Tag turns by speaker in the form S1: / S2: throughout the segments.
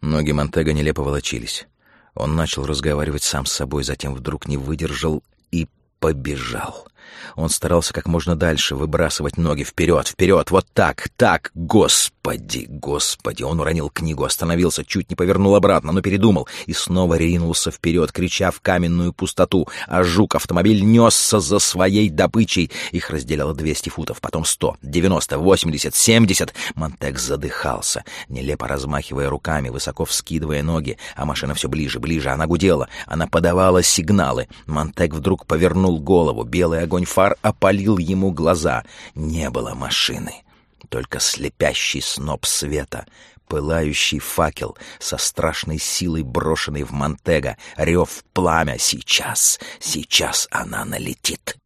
S1: Ноги Монтега нелепо волочились. Он начал разговаривать сам с собой, затем вдруг не выдержал и побежал. Он старался как можно дальше выбрасывать ноги вперед, вперед, вот так, так, господи, господи. Он уронил книгу, остановился, чуть не повернул обратно, но передумал и снова ринулся вперед, крича в каменную пустоту. А жук-автомобиль несся за своей добычей. Их разделяло 200 футов, потом 100, 90, 80, 70. Монтек задыхался, нелепо размахивая руками, высоко вскидывая ноги, а машина все ближе, ближе. Она гудела, она подавала сигналы. Монтек вдруг повернул голову, белый огонь фар опалил ему глаза. Не было машины, только слепящий сноп света, пылающий факел со страшной силой брошенный в Монтега, рев пламя. Сейчас, сейчас она налетит.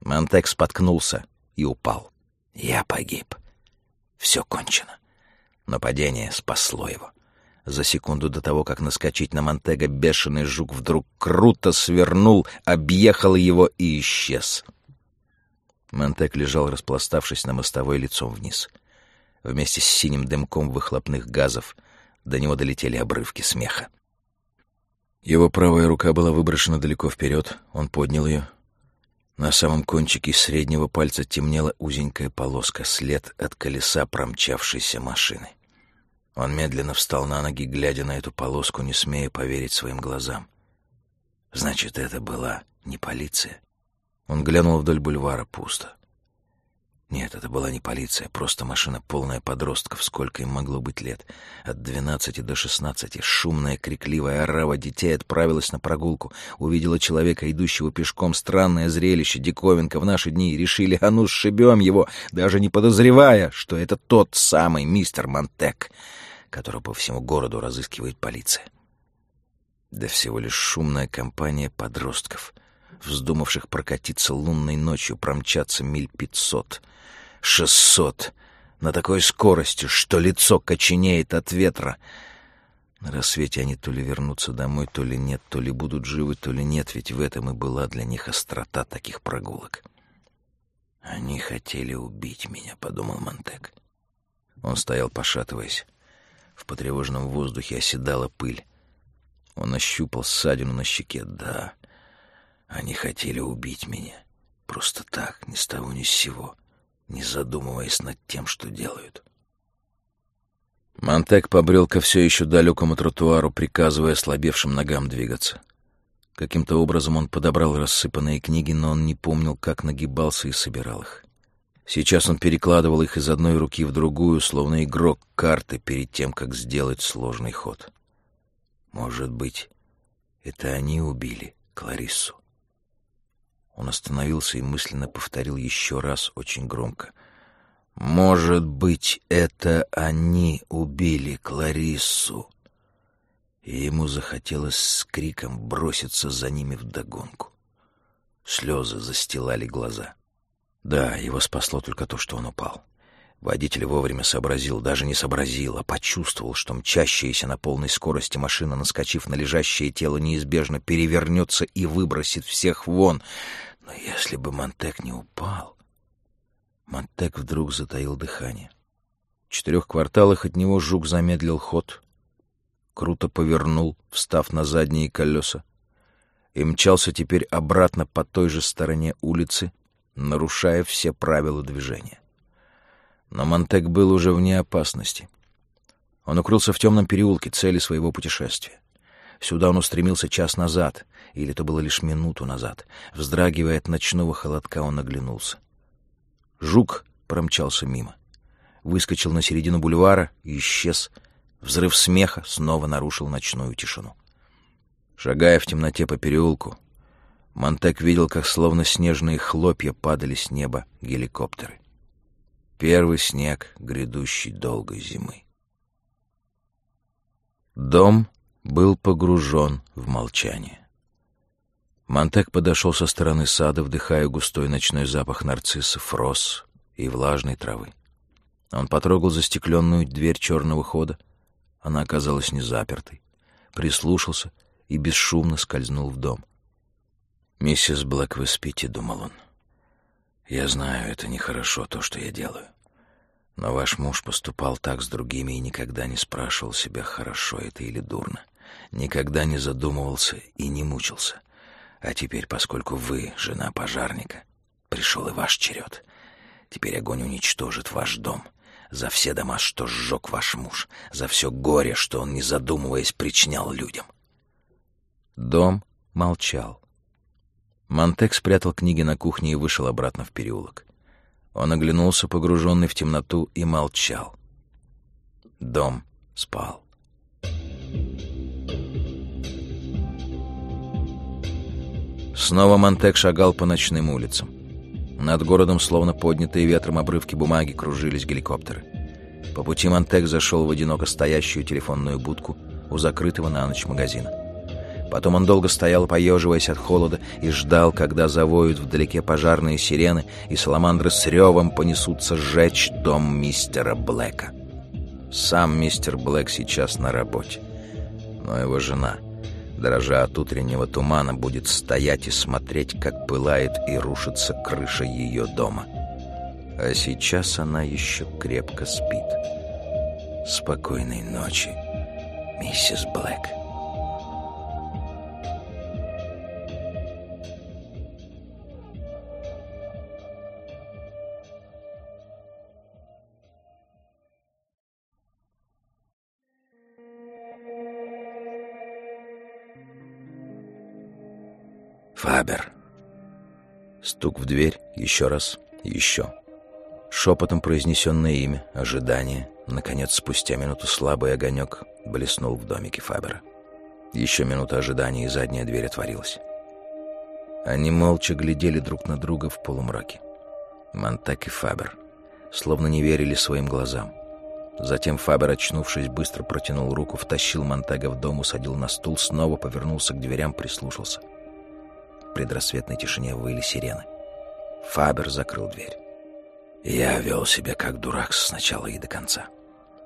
S1: Монтег споткнулся и упал. Я погиб. Все кончено. Но падение спасло его. За секунду до того, как наскочить на Монтега, бешеный жук вдруг круто свернул, объехал его и исчез. Монтег лежал, распластавшись на мостовой лицом вниз. Вместе с синим дымком выхлопных газов до него долетели обрывки смеха. Его правая рука была выброшена далеко вперед, он поднял ее. На самом кончике среднего пальца темнела узенькая полоска, след от колеса промчавшейся машины. Он медленно встал на ноги, глядя на эту полоску, не смея поверить своим глазам. Значит, это была не полиция. Он глянул вдоль бульвара пусто. Нет, это была не полиция, просто машина полная подростков, сколько им могло быть лет. От двенадцати до шестнадцати шумная, крикливая орава детей отправилась на прогулку. Увидела человека, идущего пешком. Странное зрелище, диковинка в наши дни. Решили, а ну сшибем его, даже не подозревая, что это тот самый мистер Монтек которого по всему городу разыскивает полиция. Да всего лишь шумная компания подростков, вздумавших прокатиться лунной ночью, промчаться миль пятьсот, шестьсот, на такой скорости, что лицо коченеет от ветра. На рассвете они то ли вернутся домой, то ли нет, то ли будут живы, то ли нет, ведь в этом и была для них острота таких прогулок. «Они хотели убить меня», — подумал Монтек. Он стоял, пошатываясь. В потревоженном воздухе оседала пыль. Он ощупал ссадину на щеке. Да, они хотели убить меня. Просто так, ни с того ни с сего, не задумываясь над тем, что делают. Монтек побрел ко все еще далекому тротуару, приказывая слабевшим ногам двигаться. Каким-то образом он подобрал рассыпанные книги, но он не помнил, как нагибался и собирал их. Сейчас он перекладывал их из одной руки в другую, словно игрок карты перед тем, как сделать сложный ход. Может быть, это они убили Клариссу? Он остановился и мысленно повторил еще раз очень громко. «Может быть, это они убили Клариссу?» И ему захотелось с криком броситься за ними вдогонку. Слезы застилали глаза. Да, его спасло только то, что он упал. Водитель вовремя сообразил, даже не сообразил, а почувствовал, что мчащаяся на полной скорости машина, наскочив на лежащее тело, неизбежно перевернется и выбросит всех вон. Но если бы Монтек не упал... Монтек вдруг затаил дыхание. В четырех кварталах от него жук замедлил ход, круто повернул, встав на задние колеса, и мчался теперь обратно по той же стороне улицы, нарушая все правила движения. Но Монтек был уже вне опасности. Он укрылся в темном переулке цели своего путешествия. Сюда он устремился час назад, или это было лишь минуту назад. Вздрагивая от ночного холодка, он оглянулся. Жук промчался мимо. Выскочил на середину бульвара и исчез. Взрыв смеха снова нарушил ночную тишину. Шагая в темноте по переулку, Монтек видел, как словно снежные хлопья падали с неба геликоптеры. Первый снег грядущей долгой зимы. Дом был погружен в молчание. Монтек подошел со стороны сада, вдыхая густой ночной запах нарциссов, роз и влажной травы. Он потрогал застекленную дверь черного хода. Она оказалась не запертой. Прислушался и бесшумно скользнул в дом. «Миссис Блэк, вы спите», — думал он. «Я знаю, это нехорошо, то, что я делаю. Но ваш муж поступал так с другими и никогда не спрашивал себя, хорошо это или дурно. Никогда не задумывался и не мучился. А теперь, поскольку вы жена пожарника, пришел и ваш черед. Теперь огонь уничтожит ваш дом. За все дома, что сжег ваш муж. За все горе, что он, не задумываясь, причинял людям. Дом молчал. Монтек спрятал книги на кухне и вышел обратно в переулок. Он оглянулся, погруженный в темноту, и молчал. Дом спал. Снова Монтек шагал по ночным улицам. Над городом, словно поднятые ветром обрывки бумаги, кружились геликоптеры. По пути Монтек зашел в одиноко стоящую телефонную будку у закрытого на ночь магазина. Потом он долго стоял, поеживаясь от холода, и ждал, когда завоют вдалеке пожарные сирены, и саламандры с ревом понесутся сжечь дом мистера Блэка. Сам мистер Блэк сейчас на работе, но его жена, дрожа от утреннего тумана, будет стоять и смотреть, как пылает и рушится крыша ее дома. А сейчас она еще крепко спит. Спокойной ночи, миссис Блэк. Стук в дверь, еще раз, еще. Шепотом произнесенное имя, ожидание. Наконец, спустя минуту слабый огонек блеснул в домике Фабера. Еще минута ожидания, и задняя дверь отворилась. Они молча глядели друг на друга в полумраке. Монтак и Фабер словно не верили своим глазам. Затем Фабер, очнувшись, быстро протянул руку, втащил Монтага в дом, усадил на стул, снова повернулся к дверям, прислушался — предрассветной тишине выли сирены. Фабер закрыл дверь. Я вел себя как дурак с начала и до конца.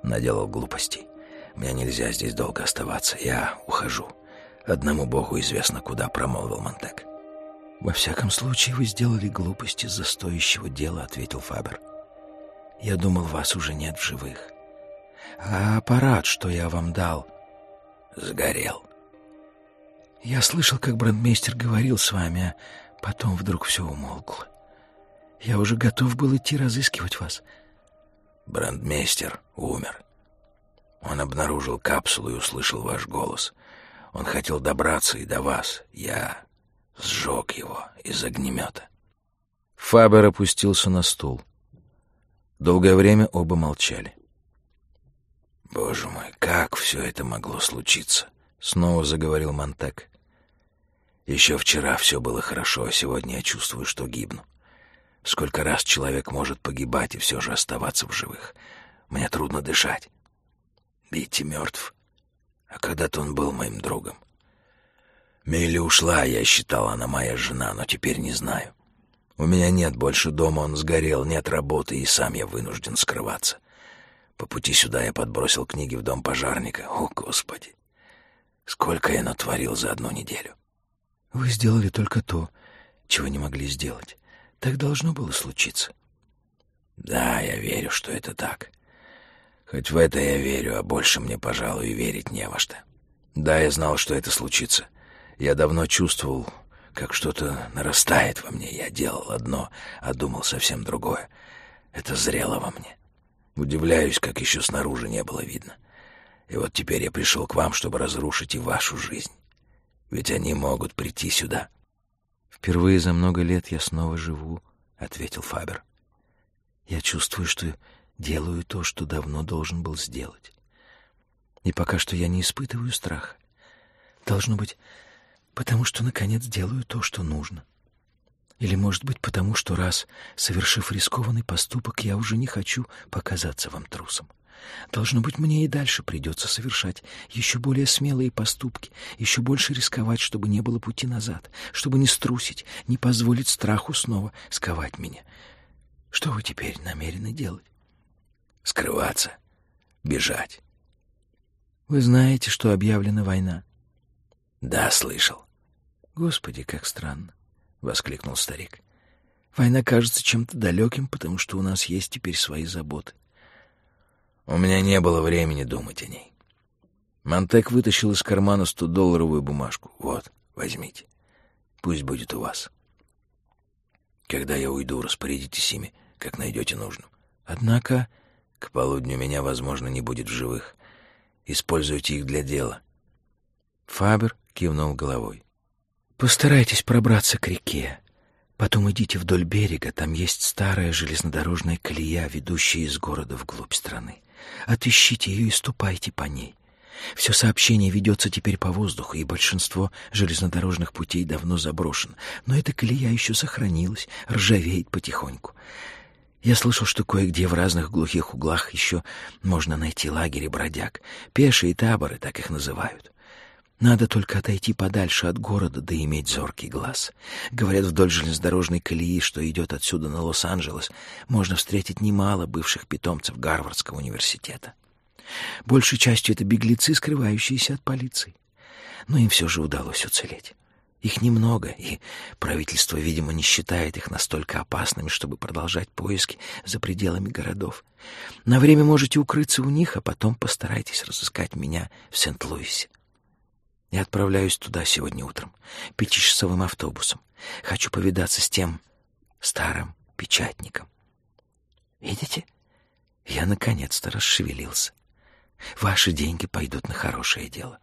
S1: Наделал глупостей. Мне нельзя здесь долго оставаться. Я ухожу. Одному богу известно, куда промолвил Монтек. «Во всяком случае, вы сделали глупость из-за стоящего дела», — ответил Фабер. «Я думал, вас уже нет в живых. А аппарат, что я вам дал...» «Сгорел», я слышал, как брандмейстер говорил с вами, а потом вдруг все умолкло. Я уже готов был идти разыскивать вас. Брандмейстер умер. Он обнаружил капсулу и услышал ваш голос. Он хотел добраться и до вас. Я сжег его из огнемета. Фабер опустился на стул. Долгое время оба молчали. «Боже мой, как все это могло случиться?» — снова заговорил Монтек. Еще вчера все было хорошо, а сегодня я чувствую, что гибну. Сколько раз человек может погибать и все же оставаться в живых. Мне трудно дышать. Битти мертв. А когда-то он был моим другом. Милли ушла, я считал, она моя жена, но теперь не знаю. У меня нет больше дома, он сгорел, нет работы, и сам я вынужден скрываться. По пути сюда я подбросил книги в дом пожарника. О, Господи! Сколько я натворил за одну неделю. Вы сделали только то, чего не могли сделать. Так должно было случиться. Да, я верю, что это так. Хоть в это я верю, а больше мне, пожалуй, верить не во что. Да, я знал, что это случится. Я давно чувствовал, как что-то нарастает во мне. Я делал одно, а думал совсем другое. Это зрело во мне. Удивляюсь, как еще снаружи не было видно. И вот теперь я пришел к вам, чтобы разрушить и вашу жизнь. Ведь они могут прийти сюда. Впервые за много лет я снова живу, ответил Фабер. Я чувствую, что делаю то, что давно должен был сделать. И пока что я не испытываю страха. Должно быть, потому что наконец делаю то, что нужно. Или, может быть, потому что раз, совершив рискованный поступок, я уже не хочу показаться вам трусом. Должно быть, мне и дальше придется совершать еще более смелые поступки, еще больше рисковать, чтобы не было пути назад, чтобы не струсить, не позволить страху снова сковать меня. Что вы теперь намерены делать? Скрываться, бежать. Вы знаете, что объявлена война? Да, слышал. Господи, как странно, воскликнул старик. Война кажется чем-то далеким, потому что у нас есть теперь свои заботы. У меня не было времени думать о ней. Монтек вытащил из кармана 100-долларовую бумажку. «Вот, возьмите. Пусть будет у вас. Когда я уйду, распорядитесь ими, как найдете нужным. Однако к полудню меня, возможно, не будет в живых. Используйте их для дела». Фабер кивнул головой. «Постарайтесь пробраться к реке. Потом идите вдоль берега, там есть старая железнодорожная колея, ведущая из города вглубь страны. Отыщите ее и ступайте по ней. Все сообщение ведется теперь по воздуху, и большинство железнодорожных путей давно заброшено. Но эта колея еще сохранилась, ржавеет потихоньку. Я слышал, что кое-где в разных глухих углах еще можно найти лагерь бродяг. Пешие таборы, так их называют. Надо только отойти подальше от города, да иметь зоркий глаз. Говорят, вдоль железнодорожной колеи, что идет отсюда на Лос-Анджелес, можно встретить немало бывших питомцев Гарвардского университета. Большей частью это беглецы, скрывающиеся от полиции. Но им все же удалось уцелеть. Их немного, и правительство, видимо, не считает их настолько опасными, чтобы продолжать поиски за пределами городов. На время можете укрыться у них, а потом постарайтесь разыскать меня в Сент-Луисе. Я отправляюсь туда сегодня утром, пятичасовым автобусом. Хочу повидаться с тем старым печатником. Видите? Я наконец-то расшевелился. Ваши деньги пойдут на хорошее дело.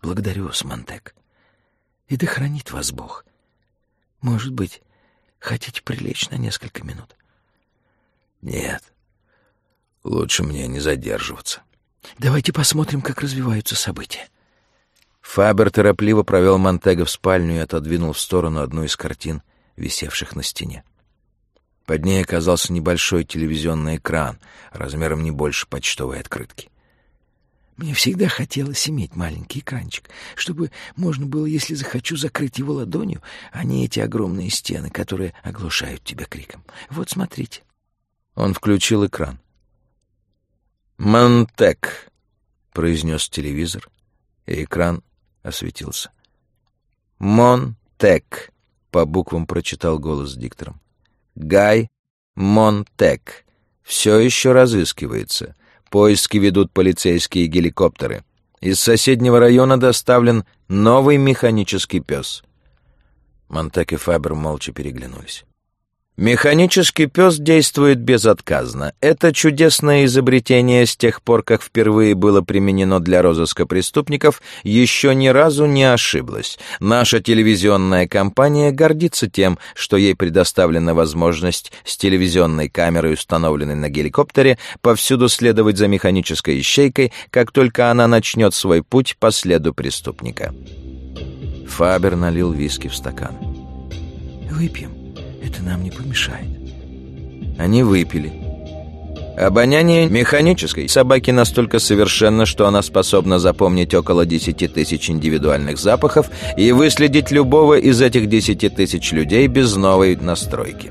S1: Благодарю вас, Монтек. И да хранит вас Бог. Может быть, хотите прилечь на несколько минут? Нет. Лучше мне не задерживаться. Давайте посмотрим, как развиваются события. Фабер торопливо провел Монтега в спальню и отодвинул в сторону одну из картин, висевших на стене. Под ней оказался небольшой телевизионный экран, размером не больше почтовой открытки. Мне всегда хотелось иметь маленький экранчик, чтобы можно было, если захочу, закрыть его ладонью, а не эти огромные стены, которые оглушают тебя криком. Вот смотрите. Он включил экран. «Монтек», — произнес телевизор, и экран осветился. «Монтек», — по буквам прочитал голос диктором. «Гай Монтек. Все еще разыскивается. Поиски ведут полицейские геликоптеры. Из соседнего района доставлен новый механический пес». Монтек и Фабер молча переглянулись. Механический пес действует безотказно. Это чудесное изобретение с тех пор, как впервые было применено для розыска преступников, еще ни разу не ошиблось. Наша телевизионная компания гордится тем, что ей предоставлена возможность с телевизионной камерой, установленной на геликоптере, повсюду следовать за механической ищейкой, как только она начнет свой путь по следу преступника. Фабер налил виски в стакан. «Выпьем», это нам не помешает. Они выпили. Обоняние механической собаки настолько совершенно, что она способна запомнить около 10 тысяч индивидуальных запахов и выследить любого из этих 10 тысяч людей без новой настройки.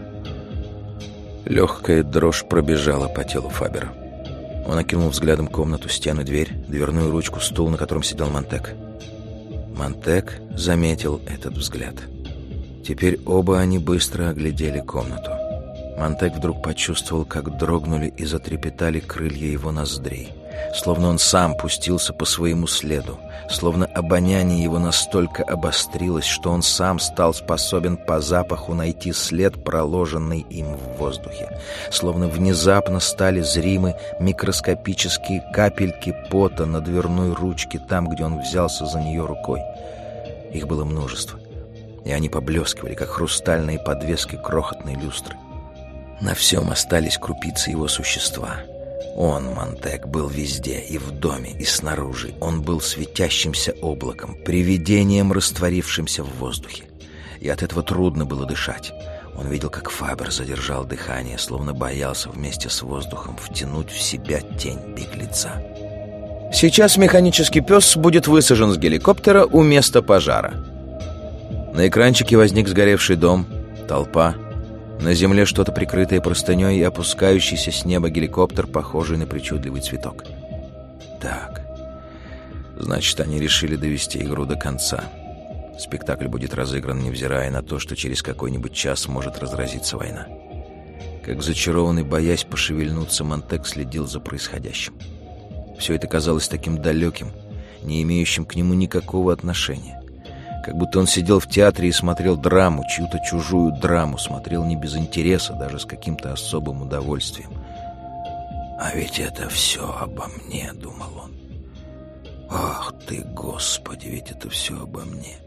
S1: Легкая дрожь пробежала по телу Фабера. Он окинул взглядом комнату, стены, дверь, дверную ручку, стул, на котором сидел Монтек. Монтек заметил этот взгляд. Теперь оба они быстро оглядели комнату. Монтек вдруг почувствовал, как дрогнули и затрепетали крылья его ноздрей. Словно он сам пустился по своему следу. Словно обоняние его настолько обострилось, что он сам стал способен по запаху найти след, проложенный им в воздухе. Словно внезапно стали зримы микроскопические капельки пота на дверной ручке там, где он взялся за нее рукой. Их было множество и они поблескивали, как хрустальные подвески крохотной люстры. На всем остались крупицы его существа. Он, Монтек, был везде, и в доме, и снаружи. Он был светящимся облаком, привидением, растворившимся в воздухе. И от этого трудно было дышать. Он видел, как Фабер задержал дыхание, словно боялся вместе с воздухом втянуть в себя тень беглеца. Сейчас механический пес будет высажен с геликоптера у места пожара. На экранчике возник сгоревший дом, толпа. На земле что-то прикрытое простыней и опускающийся с неба геликоптер, похожий на причудливый цветок. Так, значит, они решили довести игру до конца. Спектакль будет разыгран, невзирая на то, что через какой-нибудь час может разразиться война. Как зачарованный, боясь пошевельнуться, Монтек следил за происходящим. Все это казалось таким далеким, не имеющим к нему никакого отношения. Как будто он сидел в театре и смотрел драму, чью-то чужую драму, смотрел не без интереса, даже с каким-то особым удовольствием. «А ведь это все обо мне», — думал он. «Ах ты, Господи, ведь это все обо мне».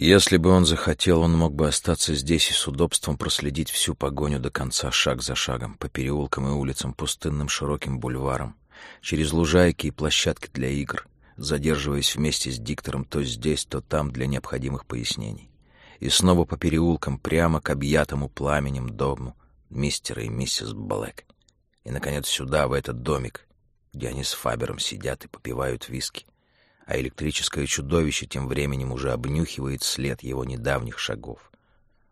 S1: Если бы он захотел, он мог бы остаться здесь и с удобством проследить всю погоню до конца, шаг за шагом, по переулкам и улицам, пустынным широким бульварам, через лужайки и площадки для игр, задерживаясь вместе с диктором то здесь, то там для необходимых пояснений. И снова по переулкам прямо к объятому пламенем дому мистера и миссис Блэк. И, наконец, сюда, в этот домик, где они с Фабером сидят и попивают виски — а электрическое чудовище тем временем уже обнюхивает след его недавних шагов.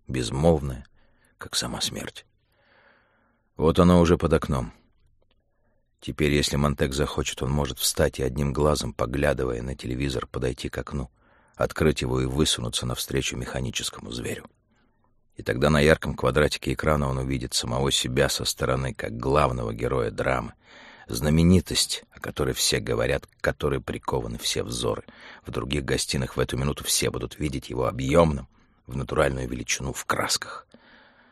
S1: Безмолвное, как сама смерть. Вот оно уже под окном. Теперь, если Монтек захочет, он может встать и одним глазом, поглядывая на телевизор, подойти к окну, открыть его и высунуться навстречу механическому зверю. И тогда на ярком квадратике экрана он увидит самого себя со стороны, как главного героя драмы, знаменитость, о которой все говорят, к которой прикованы все взоры. В других гостиных в эту минуту все будут видеть его объемным, в натуральную величину в красках.